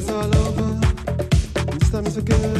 Fingers all over, and stomachs are good.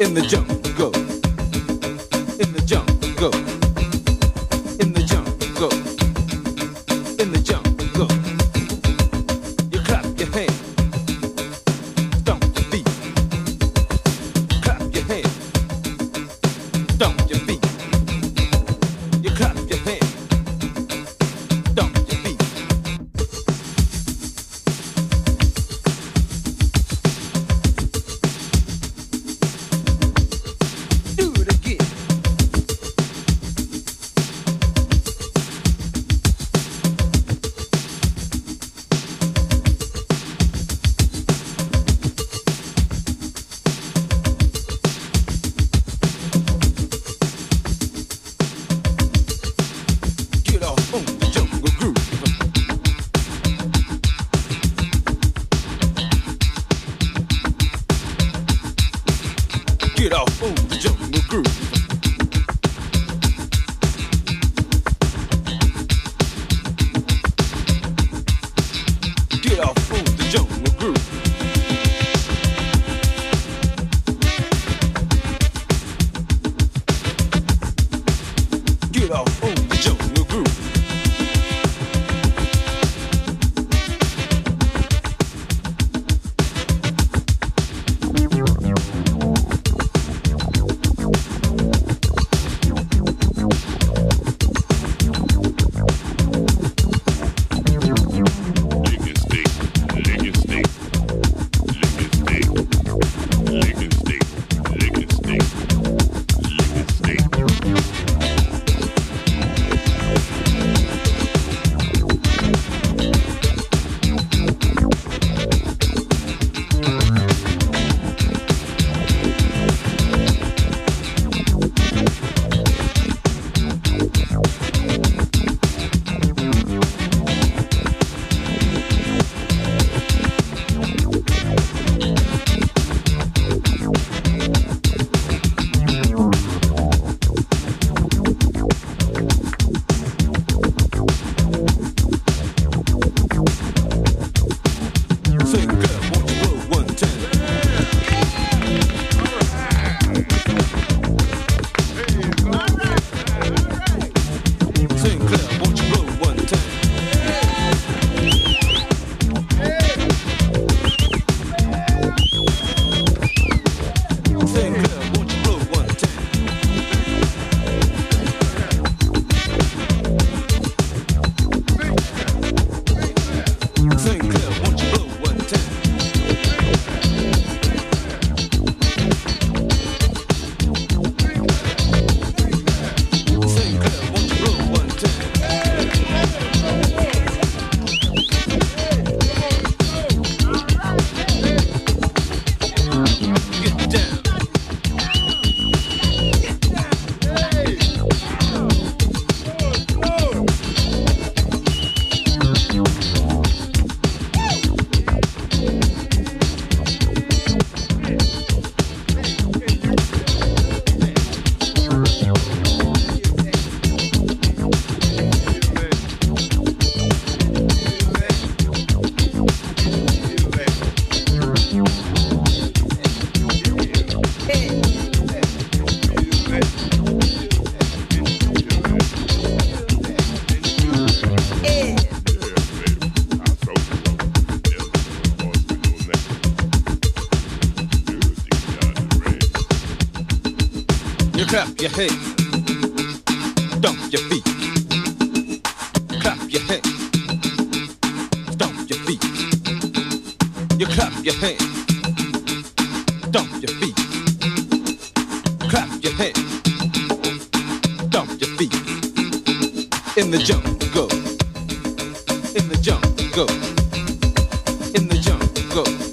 In the jungle. In the jungle.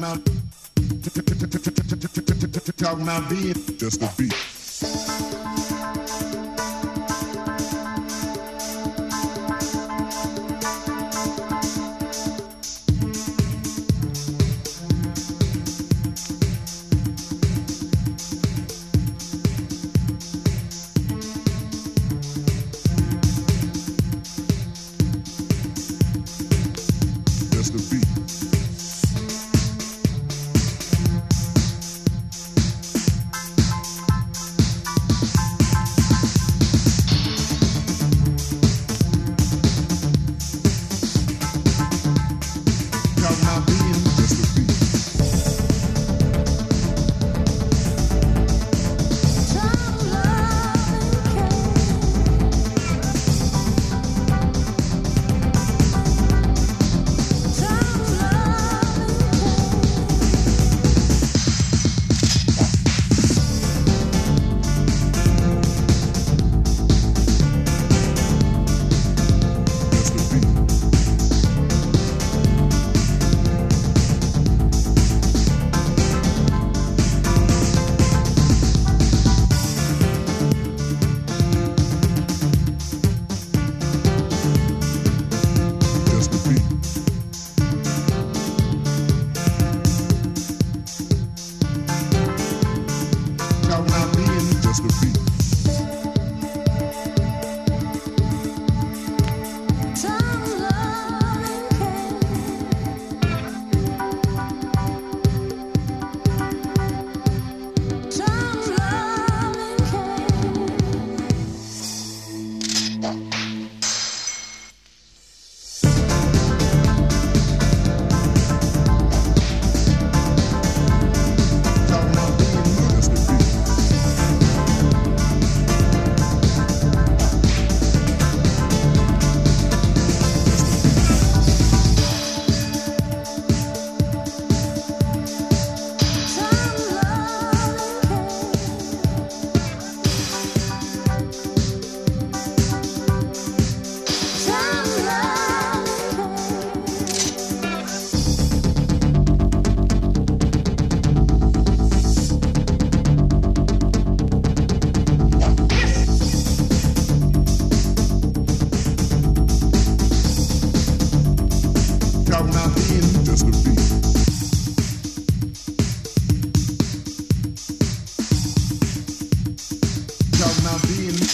Talking about, talking about being Just the beat.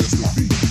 just to be.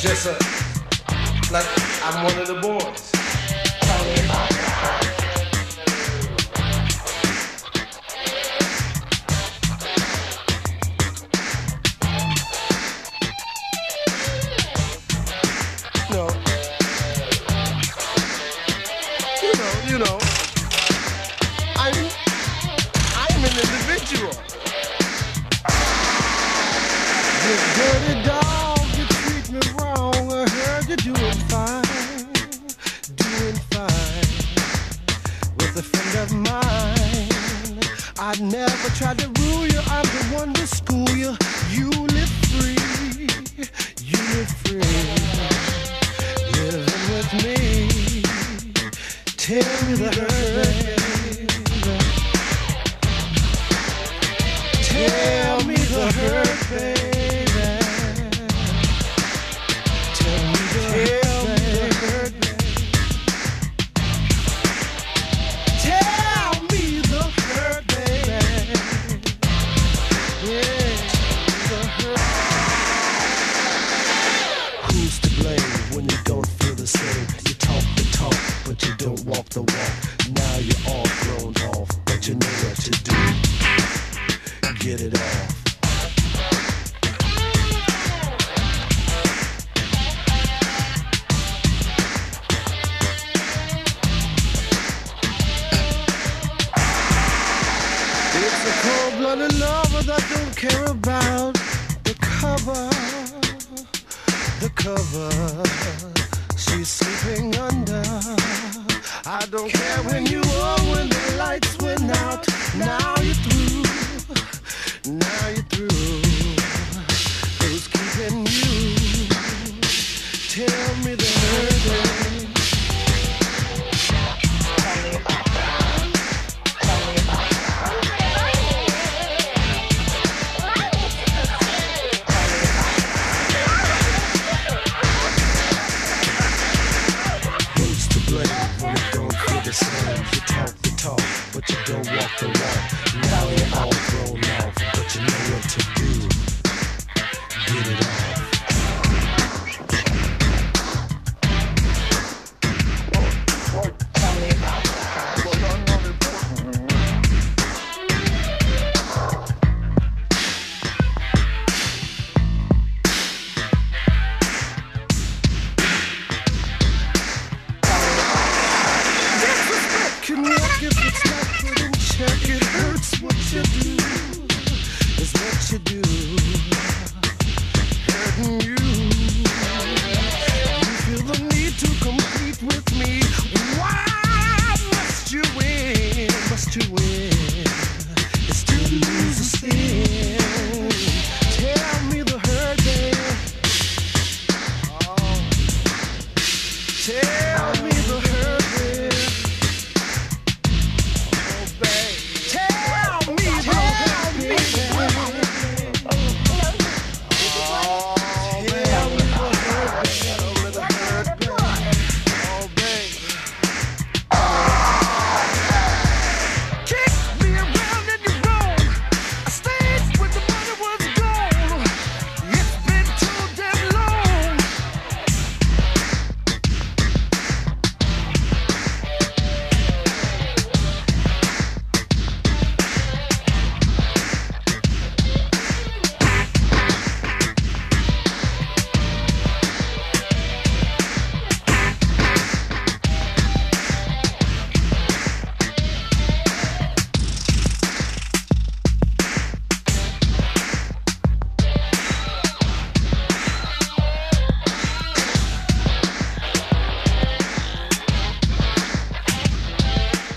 Just a, like I'm one of the boys. To do. Get it off. It's a cold-blooded lover that don't care about the cover, the cover she's sleeping under. I don't care when you were when the lights went out. Now you're through. Now you're through. Who's keeping you? Tell me that.